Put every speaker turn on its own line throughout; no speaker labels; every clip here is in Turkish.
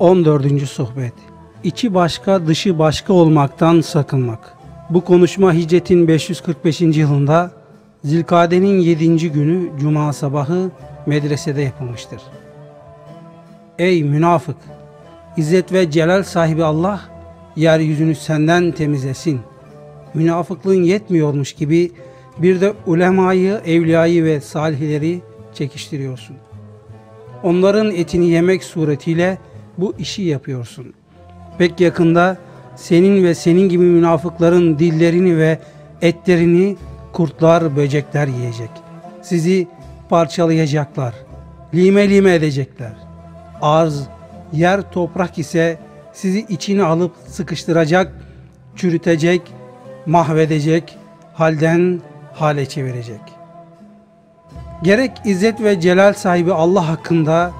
14. Sohbet İçi başka dışı başka olmaktan sakınmak. Bu konuşma hicretin 545. yılında Zilkade'nin 7. günü Cuma sabahı medresede yapılmıştır. Ey münafık! İzzet ve celal sahibi Allah yeryüzünü senden temizlesin. Münafıklığın yetmiyormuş gibi bir de ulemayı, evliyayı ve salihleri çekiştiriyorsun. Onların etini yemek suretiyle bu işi yapıyorsun. Pek yakında senin ve senin gibi münafıkların dillerini ve etlerini kurtlar, böcekler yiyecek. Sizi parçalayacaklar, lime lime edecekler. Arz, yer toprak ise sizi içine alıp sıkıştıracak, çürütecek, mahvedecek, halden hale çevirecek. Gerek izzet ve celal sahibi Allah hakkında,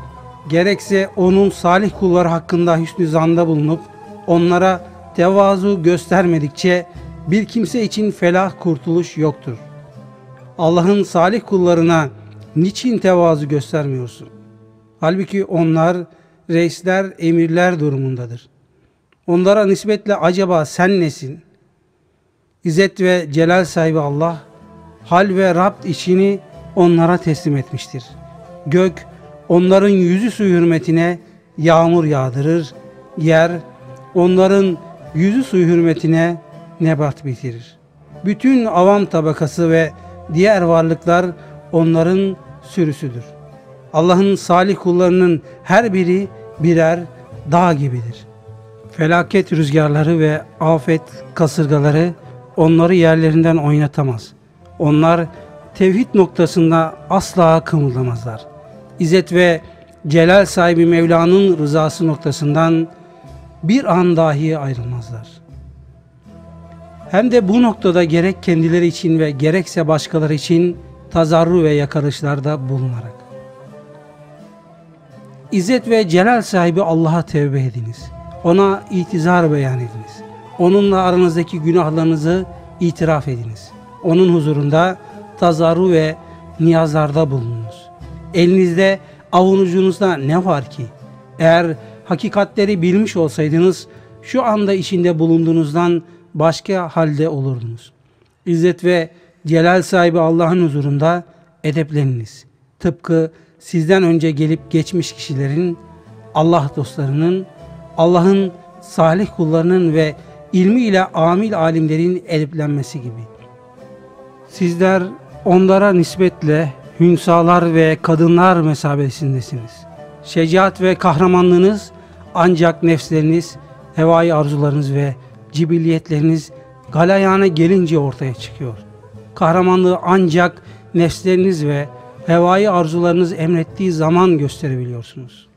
gerekse onun salih kulları hakkında hüsnü zanda bulunup onlara tevazu göstermedikçe bir kimse için felah kurtuluş yoktur. Allah'ın salih kullarına niçin tevazu göstermiyorsun? Halbuki onlar reisler, emirler durumundadır. Onlara nispetle acaba sen nesin? İzzet ve celal sahibi Allah hal ve Rab işini onlara teslim etmiştir. Gök onların yüzü su hürmetine yağmur yağdırır, yer onların yüzü su hürmetine nebat bitirir. Bütün avam tabakası ve diğer varlıklar onların sürüsüdür. Allah'ın salih kullarının her biri birer dağ gibidir. Felaket rüzgarları ve afet kasırgaları onları yerlerinden oynatamaz. Onlar tevhid noktasında asla kımıldamazlar. İzzet ve celal sahibi Mevla'nın rızası noktasından bir an dahi ayrılmazlar. Hem de bu noktada gerek kendileri için ve gerekse başkaları için tazarru ve yakarışlarda bulunarak. İzzet ve celal sahibi Allah'a tevbe ediniz. Ona itizar beyan ediniz. Onunla aranızdaki günahlarınızı itiraf ediniz. Onun huzurunda tazarru ve niyazlarda bulununuz. Elinizde avunucunuzda ne var ki? Eğer hakikatleri bilmiş olsaydınız şu anda içinde bulunduğunuzdan başka halde olurdunuz. İzzet ve celal sahibi Allah'ın huzurunda edepleniniz. Tıpkı sizden önce gelip geçmiş kişilerin, Allah dostlarının, Allah'ın salih kullarının ve ilmiyle amil alimlerin edeplenmesi gibi. Sizler onlara nispetle hünsalar ve kadınlar mesabesindesiniz. Şecaat ve kahramanlığınız ancak nefsleriniz, hevai arzularınız ve cibilliyetleriniz galayana gelince ortaya çıkıyor. Kahramanlığı ancak nefsleriniz ve hevai arzularınız emrettiği zaman gösterebiliyorsunuz.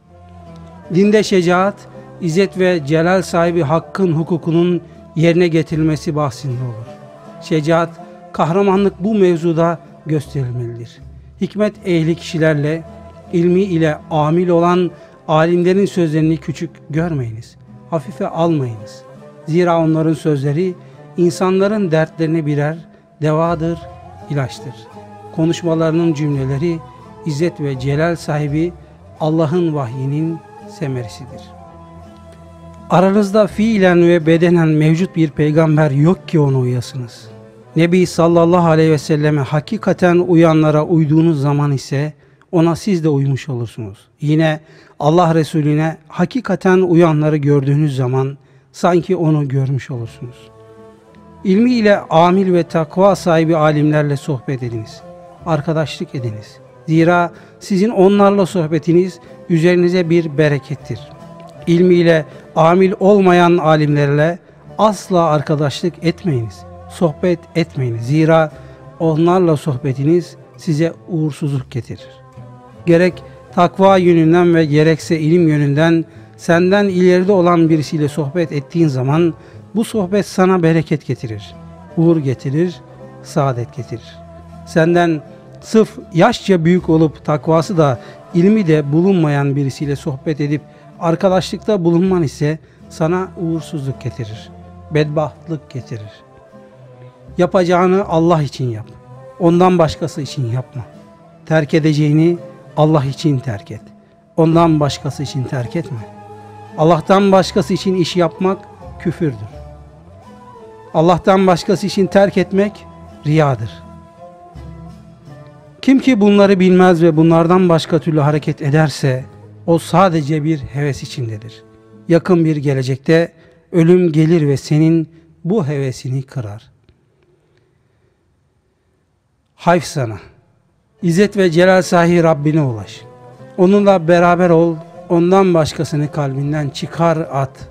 Dinde şecaat, izzet ve celal sahibi hakkın hukukunun yerine getirilmesi bahsinde olur. Şecaat, kahramanlık bu mevzuda gösterilmelidir. Hikmet ehli kişilerle, ilmi ile amil olan alimlerin sözlerini küçük görmeyiniz. Hafife almayınız. Zira onların sözleri insanların dertlerine birer devadır, ilaçtır. Konuşmalarının cümleleri İzzet ve Celal sahibi Allah'ın vahyinin semerisidir. Aranızda fiilen ve bedenen mevcut bir peygamber yok ki onu uyasınız. Nebi sallallahu aleyhi ve selleme hakikaten uyanlara uyduğunuz zaman ise ona siz de uymuş olursunuz. Yine Allah Resulüne hakikaten uyanları gördüğünüz zaman sanki onu görmüş olursunuz. İlmi ile amil ve takva sahibi alimlerle sohbet ediniz. Arkadaşlık ediniz. Zira sizin onlarla sohbetiniz üzerinize bir berekettir. İlmiyle amil olmayan alimlerle asla arkadaşlık etmeyiniz. Sohbet etmeyiniz. Zira onlarla sohbetiniz size uğursuzluk getirir. Gerek takva yönünden ve gerekse ilim yönünden senden ileride olan birisiyle sohbet ettiğin zaman bu sohbet sana bereket getirir, uğur getirir, saadet getirir. Senden sırf yaşça büyük olup takvası da ilmi de bulunmayan birisiyle sohbet edip arkadaşlıkta bulunman ise sana uğursuzluk getirir, bedbahtlık getirir. Yapacağını Allah için yap. Ondan başkası için yapma. Terk edeceğini Allah için terk et. Ondan başkası için terk etme. Allah'tan başkası için iş yapmak küfürdür. Allah'tan başkası için terk etmek riyadır. Kim ki bunları bilmez ve bunlardan başka türlü hareket ederse o sadece bir heves içindedir. Yakın bir gelecekte ölüm gelir ve senin bu hevesini kırar. Hayf sana. İzzet ve celal sahibi Rabbine ulaş. Onunla beraber ol, ondan başkasını kalbinden çıkar at.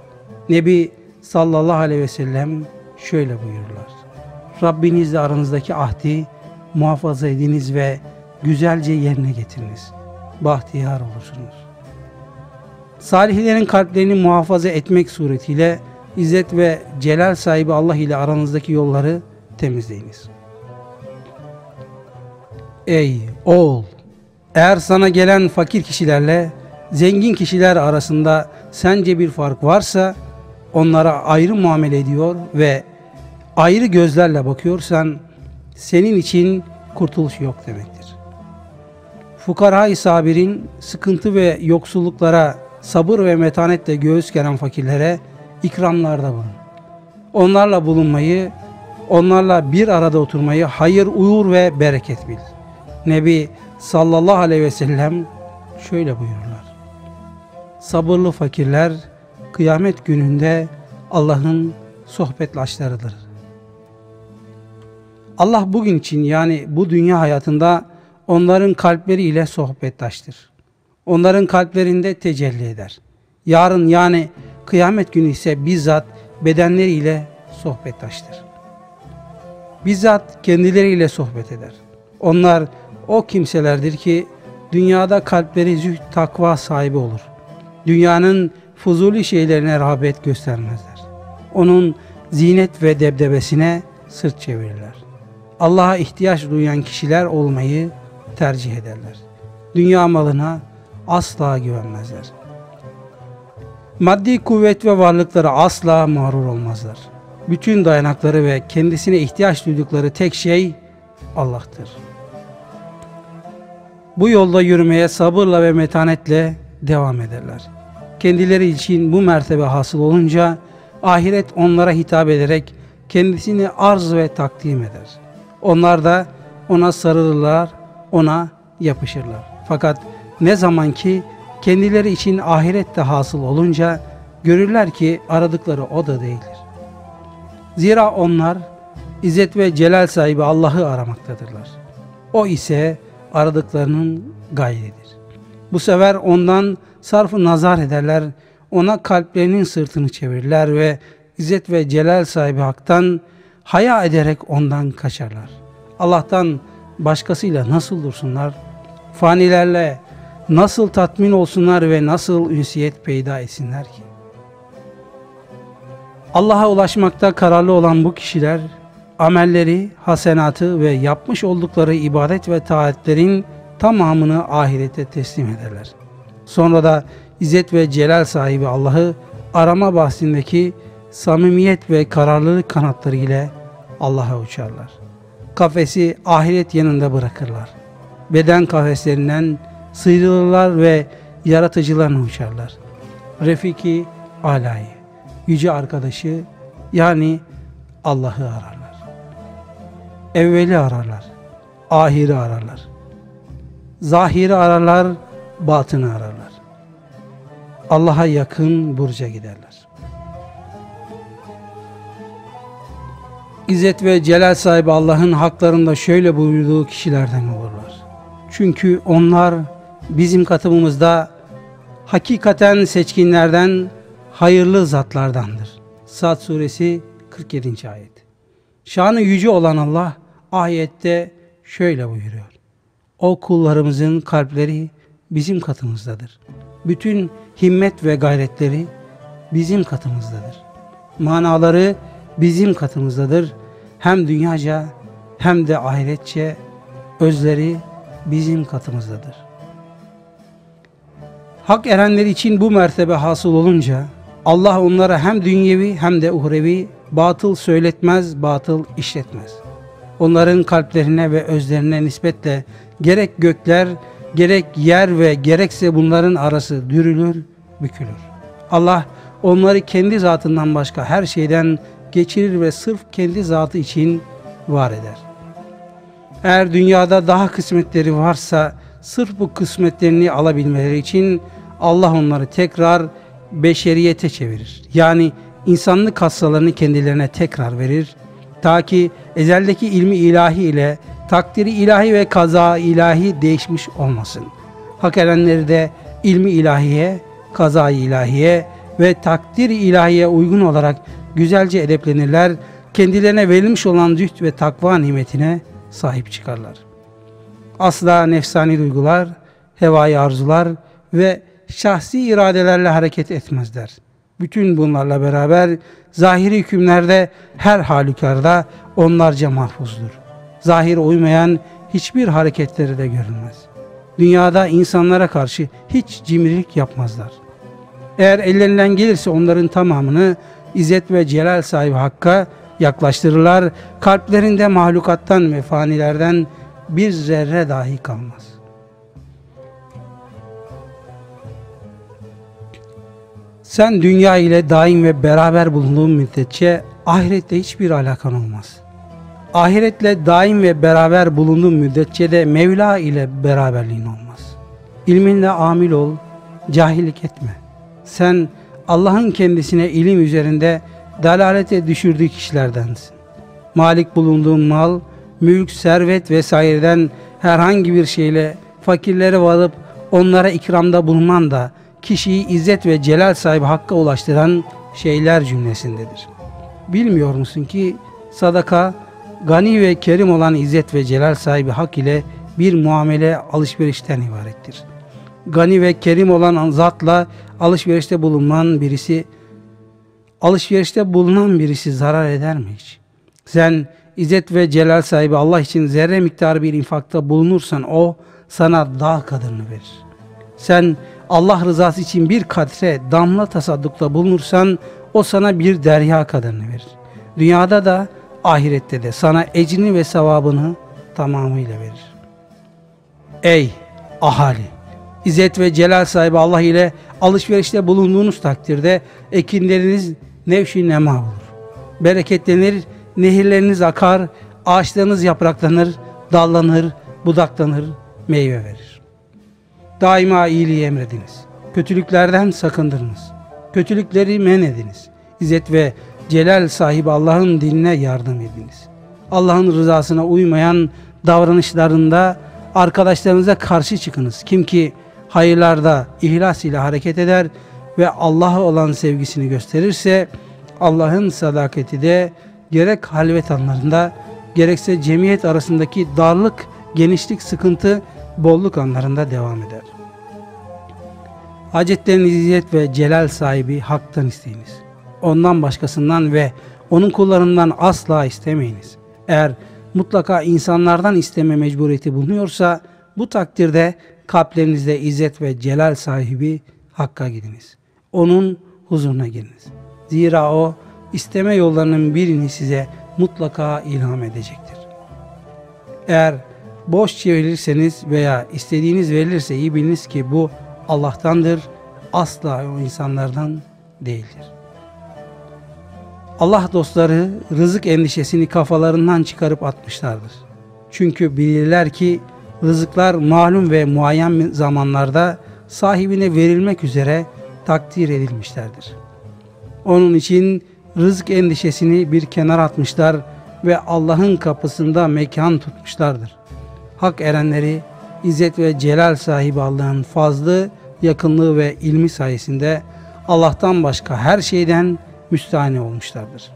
Nebi sallallahu aleyhi ve sellem şöyle buyururlar. Rabbinizle aranızdaki ahdi muhafaza ediniz ve güzelce yerine getiriniz. Bahtiyar olursunuz. Salihlerin kalplerini muhafaza etmek suretiyle İzzet ve celal sahibi Allah ile aranızdaki yolları temizleyiniz. Ey oğul! Eğer sana gelen fakir kişilerle zengin kişiler arasında sence bir fark varsa onlara ayrı muamele ediyor ve ayrı gözlerle bakıyorsan senin için kurtuluş yok demektir. Fukara-i sabirin sıkıntı ve yoksulluklara sabır ve metanetle göğüs geren fakirlere ikramlarda bulun. Onlarla bulunmayı, onlarla bir arada oturmayı hayır, uğur ve bereket bil. Nebi sallallahu aleyhi ve sellem şöyle buyururlar. Sabırlı fakirler kıyamet gününde Allah'ın sohbetlaşlarıdır. Allah bugün için yani bu dünya hayatında onların kalpleriyle sohbetlaştır. Onların kalplerinde tecelli eder. Yarın yani kıyamet günü ise bizzat bedenleriyle sohbetlaştır. Bizzat kendileriyle sohbet eder. Onlar o kimselerdir ki dünyada kalpleri zühd takva sahibi olur. Dünyanın fuzuli şeylerine rağbet göstermezler. Onun zinet ve debdebesine sırt çevirirler. Allah'a ihtiyaç duyan kişiler olmayı tercih ederler. Dünya malına asla güvenmezler. Maddi kuvvet ve varlıkları asla mağrur olmazlar. Bütün dayanakları ve kendisine ihtiyaç duydukları tek şey Allah'tır. Bu yolda yürümeye sabırla ve metanetle devam ederler. Kendileri için bu mertebe hasıl olunca ahiret onlara hitap ederek kendisini arz ve takdim eder. Onlar da ona sarılırlar, ona yapışırlar. Fakat ne zaman ki kendileri için ahirette hasıl olunca görürler ki aradıkları o da değildir. Zira onlar İzzet ve Celal sahibi Allah'ı aramaktadırlar. O ise aradıklarının gayridir. Bu sefer ondan sarfı nazar ederler, ona kalplerinin sırtını çevirirler ve İzzet ve Celal sahibi Hak'tan haya ederek ondan kaçarlar. Allah'tan başkasıyla nasıl dursunlar? Fanilerle nasıl tatmin olsunlar ve nasıl ünsiyet peyda etsinler ki? Allah'a ulaşmakta kararlı olan bu kişiler amelleri, hasenatı ve yapmış oldukları ibadet ve taatlerin tamamını ahirete teslim ederler. Sonra da İzzet ve Celal sahibi Allah'ı arama bahsindeki samimiyet ve kararlılık kanatları ile Allah'a uçarlar. Kafesi ahiret yanında bırakırlar. Beden kafeslerinden sıyrılırlar ve yaratıcılarına uçarlar. Refiki alayı, yüce arkadaşı yani Allah'ı ararlar. Evveli ararlar, ahiri ararlar. Zahiri ararlar, batını ararlar. Allah'a yakın burca giderler. İzzet ve celal sahibi Allah'ın haklarında şöyle buyurduğu kişilerden olurlar. Çünkü onlar bizim katımımızda hakikaten seçkinlerden hayırlı zatlardandır. Sad suresi 47. ayet. Şanı yüce olan Allah ayette şöyle buyuruyor. O kullarımızın kalpleri bizim katımızdadır. Bütün himmet ve gayretleri bizim katımızdadır. Manaları bizim katımızdadır. Hem dünyaca hem de ahiretçe özleri bizim katımızdadır. Hak erenler için bu mertebe hasıl olunca Allah onlara hem dünyevi hem de uhrevi batıl söyletmez, batıl işletmez. Onların kalplerine ve özlerine nispetle gerek gökler, gerek yer ve gerekse bunların arası dürülür, bükülür. Allah onları kendi zatından başka her şeyden geçirir ve sırf kendi zatı için var eder. Eğer dünyada daha kısmetleri varsa sırf bu kısmetlerini alabilmeleri için Allah onları tekrar beşeriyete çevirir. Yani insanlık hastalarını kendilerine tekrar verir. Ta ki ezeldeki ilmi ilahi ile takdiri ilahi ve kaza ilahi değişmiş olmasın. Hak edenleri de ilmi ilahiye, kaza ilahiye ve takdir ilahiye uygun olarak güzelce edeplenirler. Kendilerine verilmiş olan züht ve takva nimetine sahip çıkarlar. Asla nefsani duygular, hevai arzular ve şahsi iradelerle hareket etmezler. Bütün bunlarla beraber zahiri hükümlerde her halükarda onlarca mahfuzdur. Zahir uymayan hiçbir hareketleri de görülmez. Dünyada insanlara karşı hiç cimrilik yapmazlar. Eğer ellerinden gelirse onların tamamını İzzet ve Celal sahibi Hakk'a yaklaştırırlar. Kalplerinde mahlukattan ve fanilerden bir zerre dahi kalmaz. Sen dünya ile daim ve beraber bulunduğun müddetçe ahirette hiçbir alakan olmaz. Ahiretle daim ve beraber bulunduğun müddetçe de Mevla ile beraberliğin olmaz. İlminle amil ol, cahillik etme. Sen Allah'ın kendisine ilim üzerinde dalalete düşürdüğü kişilerdensin. Malik bulunduğun mal, mülk, servet vesaireden herhangi bir şeyle fakirlere varıp onlara ikramda bulunan da kişiyi izzet ve celal sahibi hakka ulaştıran şeyler cümlesindedir. Bilmiyor musun ki sadaka gani ve kerim olan izzet ve celal sahibi hak ile bir muamele alışverişten ibarettir. Gani ve kerim olan zatla alışverişte bulunan birisi alışverişte bulunan birisi zarar eder mi hiç? Sen İzzet ve celal sahibi Allah için zerre miktarı bir infakta bulunursan o sana dağ kadarını verir. Sen Allah rızası için bir katre damla tasaddukta bulunursan o sana bir derya kadarını verir. Dünyada da ahirette de sana ecrini ve sevabını tamamıyla verir. Ey ahali! İzzet ve celal sahibi Allah ile alışverişte bulunduğunuz takdirde ekinleriniz nevşi nema olur. Bereketlenir, nehirleriniz akar, ağaçlarınız yapraklanır, dallanır, budaklanır, meyve verir. Daima iyiliği emrediniz. Kötülüklerden sakındırınız. Kötülükleri men ediniz. İzzet ve celal sahibi Allah'ın dinine yardım ediniz. Allah'ın rızasına uymayan davranışlarında arkadaşlarınıza karşı çıkınız. Kim ki hayırlarda ihlas ile hareket eder ve Allah'a olan sevgisini gösterirse Allah'ın sadakati de gerek halvet anlarında gerekse cemiyet arasındaki darlık, genişlik, sıkıntı, bolluk anlarında devam eder. Hacetlerin izzet ve celal sahibi haktan isteyiniz. Ondan başkasından ve onun kullarından asla istemeyiniz. Eğer mutlaka insanlardan isteme mecburiyeti bulunuyorsa bu takdirde kalplerinizde izzet ve celal sahibi Hakk'a gidiniz. Onun huzuruna giriniz. Zira o isteme yollarının birini size mutlaka ilham edecektir. Eğer boş çevirirseniz veya istediğiniz verilirse iyi biliniz ki bu Allah'tandır, asla o insanlardan değildir. Allah dostları rızık endişesini kafalarından çıkarıp atmışlardır. Çünkü bilirler ki rızıklar malum ve muayyen zamanlarda sahibine verilmek üzere takdir edilmişlerdir. Onun için rızık endişesini bir kenara atmışlar ve Allah'ın kapısında mekan tutmuşlardır. Hak erenleri İzzet ve Celal sahibi Allah'ın fazlı, yakınlığı ve ilmi sayesinde Allah'tan başka her şeyden müstahane olmuşlardır.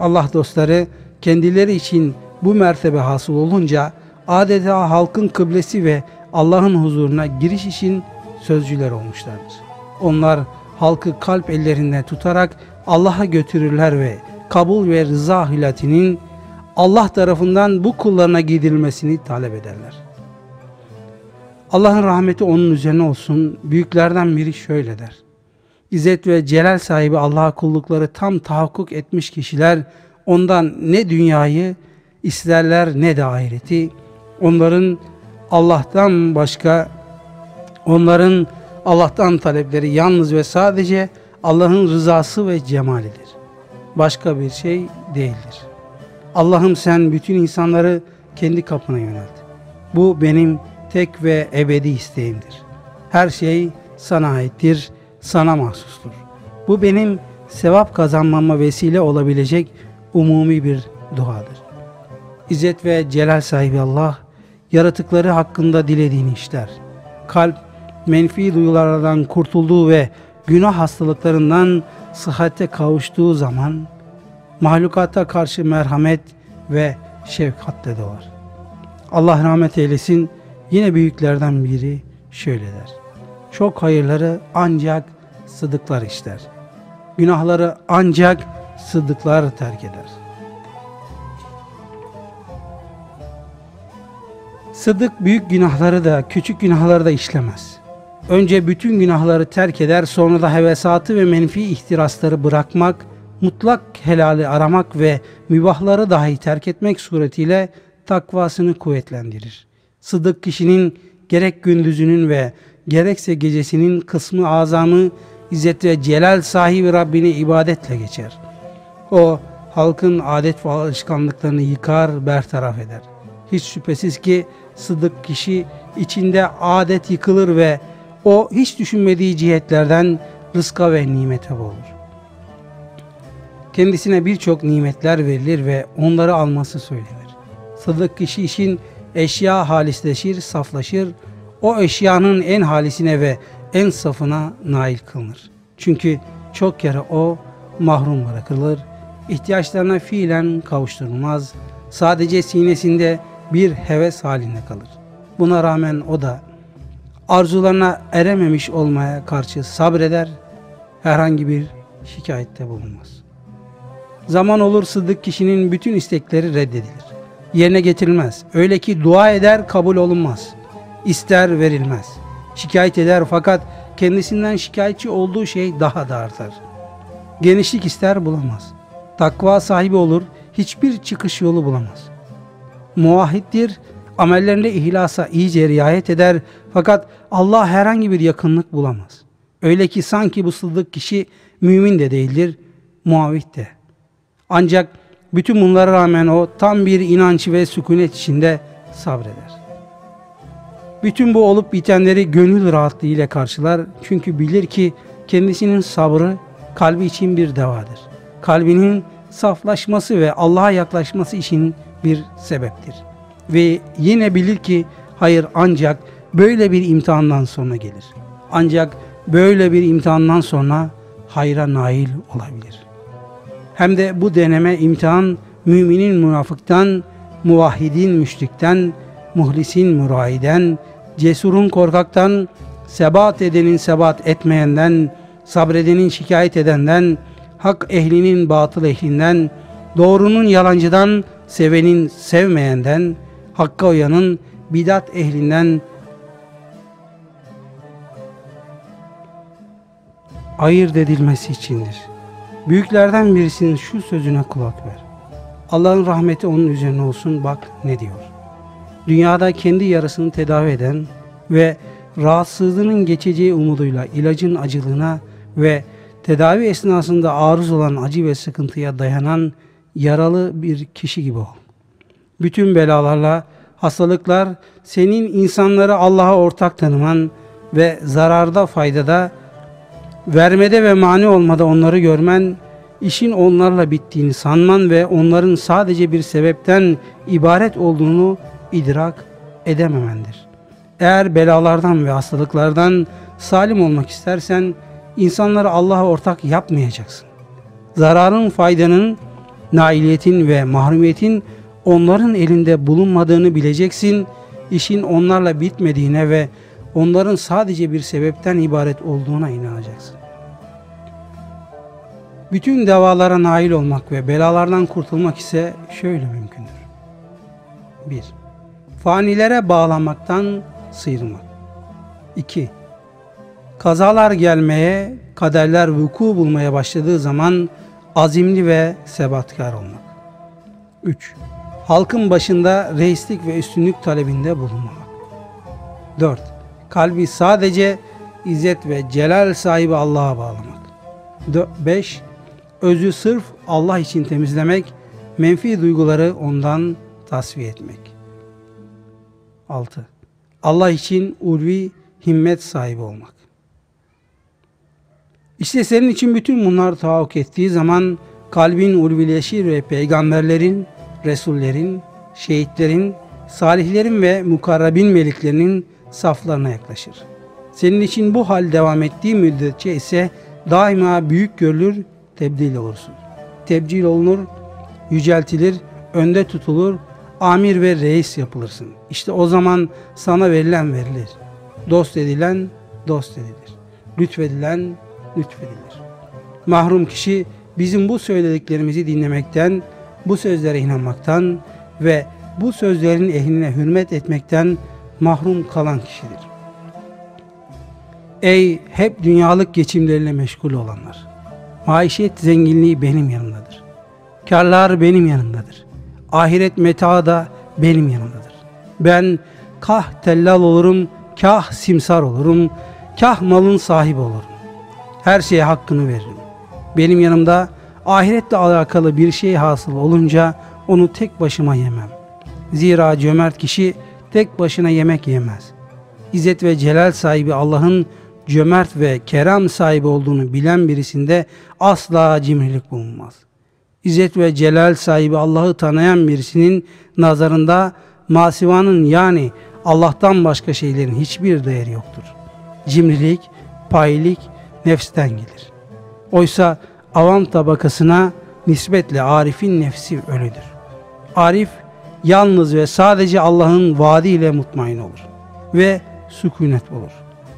Allah dostları kendileri için bu mertebe hasıl olunca adeta halkın kıblesi ve Allah'ın huzuruna giriş için sözcüler olmuşlardır. Onlar halkı kalp ellerinde tutarak Allah'a götürürler ve kabul ve rıza ahilatinin Allah tarafından bu kullarına giydirilmesini talep ederler. Allah'ın rahmeti onun üzerine olsun. Büyüklerden biri şöyle der. İzzet ve celal sahibi Allah'a kullukları tam tahakkuk etmiş kişiler ondan ne dünyayı isterler ne de ahireti. Onların Allah'tan başka onların Allah'tan talepleri yalnız ve sadece Allah'ın rızası ve cemalidir. Başka bir şey değildir. Allah'ım sen bütün insanları kendi kapına yönelt. Bu benim tek ve ebedi isteğimdir. Her şey sana aittir, sana mahsustur. Bu benim sevap kazanmama vesile olabilecek umumi bir duadır. İzzet ve celal sahibi Allah, yaratıkları hakkında dilediğini işler. Kalp, menfi duyulardan kurtulduğu ve günah hastalıklarından sıhhate kavuştuğu zaman, mahlukata karşı merhamet ve şefkatle doğar. Allah rahmet eylesin, yine büyüklerden biri şöyle der. Çok hayırları ancak sıdıklar işler. Günahları ancak sıddıklar terk eder. Sıddık büyük günahları da küçük günahları da işlemez. Önce bütün günahları terk eder sonra da hevesatı ve menfi ihtirasları bırakmak, mutlak helali aramak ve mübahları dahi terk etmek suretiyle takvasını kuvvetlendirir. Sıddık kişinin gerek gündüzünün ve gerekse gecesinin kısmı azamı İzzet ve Celal sahibi Rabbini ibadetle geçer. O halkın adet ve alışkanlıklarını yıkar, bertaraf eder. Hiç şüphesiz ki sıdık kişi içinde adet yıkılır ve o hiç düşünmediği cihetlerden rızka ve nimete boğulur. Kendisine birçok nimetler verilir ve onları alması söylenir. Sıdık kişi işin eşya halisleşir, saflaşır. O eşyanın en halisine ve en safına nail kılınır. Çünkü çok kere o mahrum bırakılır, ihtiyaçlarına fiilen kavuşturulmaz, sadece sinesinde bir heves halinde kalır. Buna rağmen o da arzularına erememiş olmaya karşı sabreder, herhangi bir şikayette bulunmaz. Zaman olur sıddık kişinin bütün istekleri reddedilir. Yerine getirilmez. Öyle ki dua eder kabul olunmaz. İster verilmez. Şikayet eder fakat kendisinden şikayetçi olduğu şey daha da artar. Genişlik ister bulamaz. Takva sahibi olur, hiçbir çıkış yolu bulamaz. Muahittir, amellerinde ihlasa iyice riayet eder fakat Allah herhangi bir yakınlık bulamaz. Öyle ki sanki bu sıddık kişi mümin de değildir, muavit de. Ancak bütün bunlara rağmen o tam bir inanç ve sükunet içinde sabreder. Bütün bu olup bitenleri gönül rahatlığıyla karşılar. Çünkü bilir ki kendisinin sabrı kalbi için bir devadır. Kalbinin saflaşması ve Allah'a yaklaşması için bir sebeptir. Ve yine bilir ki hayır ancak böyle bir imtihandan sonra gelir. Ancak böyle bir imtihandan sonra hayra nail olabilir. Hem de bu deneme imtihan müminin münafıktan, muvahhidin müşrikten, muhlisin muraiden, cesurun korkaktan, sebat edenin sebat etmeyenden, sabredenin şikayet edenden, hak ehlinin batıl ehlinden, doğrunun yalancıdan, sevenin sevmeyenden, hakka uyanın bidat ehlinden ayırt edilmesi içindir. Büyüklerden birisinin şu sözüne kulak ver. Allah'ın rahmeti onun üzerine olsun bak ne diyor dünyada kendi yarasını tedavi eden ve rahatsızlığının geçeceği umuduyla ilacın acılığına ve tedavi esnasında arız olan acı ve sıkıntıya dayanan yaralı bir kişi gibi ol. Bütün belalarla hastalıklar senin insanları Allah'a ortak tanıman ve zararda faydada vermede ve mani olmada onları görmen, işin onlarla bittiğini sanman ve onların sadece bir sebepten ibaret olduğunu idrak edememendir. Eğer belalardan ve hastalıklardan salim olmak istersen insanları Allah'a ortak yapmayacaksın. Zararın, faydanın, nailiyetin ve mahrumiyetin onların elinde bulunmadığını bileceksin. İşin onlarla bitmediğine ve onların sadece bir sebepten ibaret olduğuna inanacaksın. Bütün devalara nail olmak ve belalardan kurtulmak ise şöyle mümkündür. 1 fanilere bağlanmaktan sıyrılmak. 2. Kazalar gelmeye, kaderler vuku bulmaya başladığı zaman azimli ve sebatkar olmak. 3. Halkın başında reislik ve üstünlük talebinde bulunmamak. 4. Kalbi sadece izzet ve celal sahibi Allah'a bağlamak. 5. Özü sırf Allah için temizlemek, menfi duyguları ondan tasfiye etmek. 6. Allah için ulvi himmet sahibi olmak. İşte senin için bütün bunlar tahakkuk ettiği zaman kalbin ulvileşir ve peygamberlerin, resullerin, şehitlerin, salihlerin ve mukarrabin meliklerinin saflarına yaklaşır. Senin için bu hal devam ettiği müddetçe ise daima büyük görülür, tebdil olursun. Tebcil olunur, yüceltilir, önde tutulur, amir ve reis yapılırsın. İşte o zaman sana verilen verilir. Dost edilen dost edilir. Lütfedilen lütfedilir. Mahrum kişi bizim bu söylediklerimizi dinlemekten, bu sözlere inanmaktan ve bu sözlerin ehline hürmet etmekten mahrum kalan kişidir. Ey hep dünyalık geçimleriyle meşgul olanlar! Maişet zenginliği benim yanımdadır. Karlar benim yanımdadır. Ahiret metaı da benim yanımdadır. Ben kah tellal olurum, kah simsar olurum, kah malın sahibi olurum. Her şeye hakkını veririm. Benim yanımda ahiretle alakalı bir şey hasıl olunca onu tek başıma yemem. Zira cömert kişi tek başına yemek yemez. İzzet ve celal sahibi Allah'ın cömert ve kerem sahibi olduğunu bilen birisinde asla cimrilik bulunmaz. İzzet ve celal sahibi Allah'ı tanıyan birisinin nazarında masivanın yani Allah'tan başka şeylerin hiçbir değeri yoktur. Cimrilik, payilik nefsten gelir. Oysa avam tabakasına nispetle Arif'in nefsi ölüdür. Arif yalnız ve sadece Allah'ın vaadiyle mutmain olur ve sükunet bulur.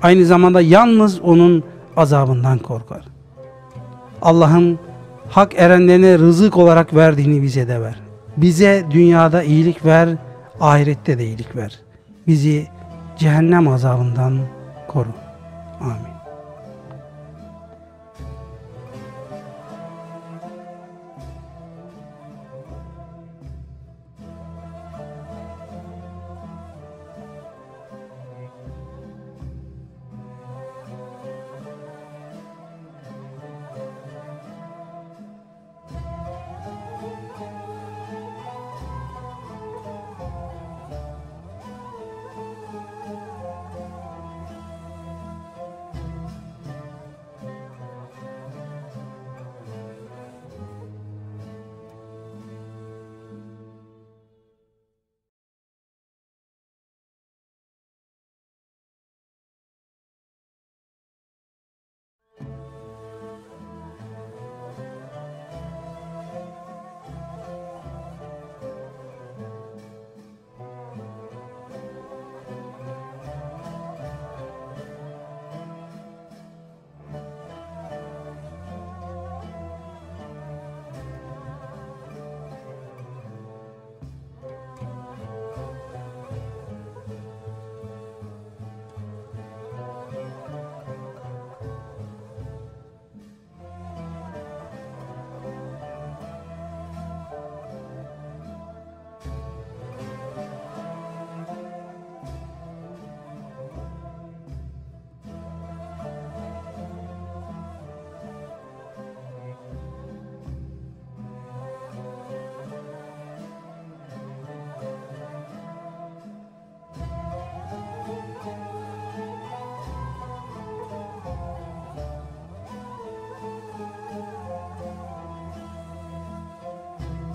Aynı zamanda yalnız onun azabından korkar. Allah'ım hak erenlerine rızık olarak verdiğini bize de ver. Bize dünyada iyilik ver, ahirette de iyilik ver. Bizi cehennem azabından koru. Amin.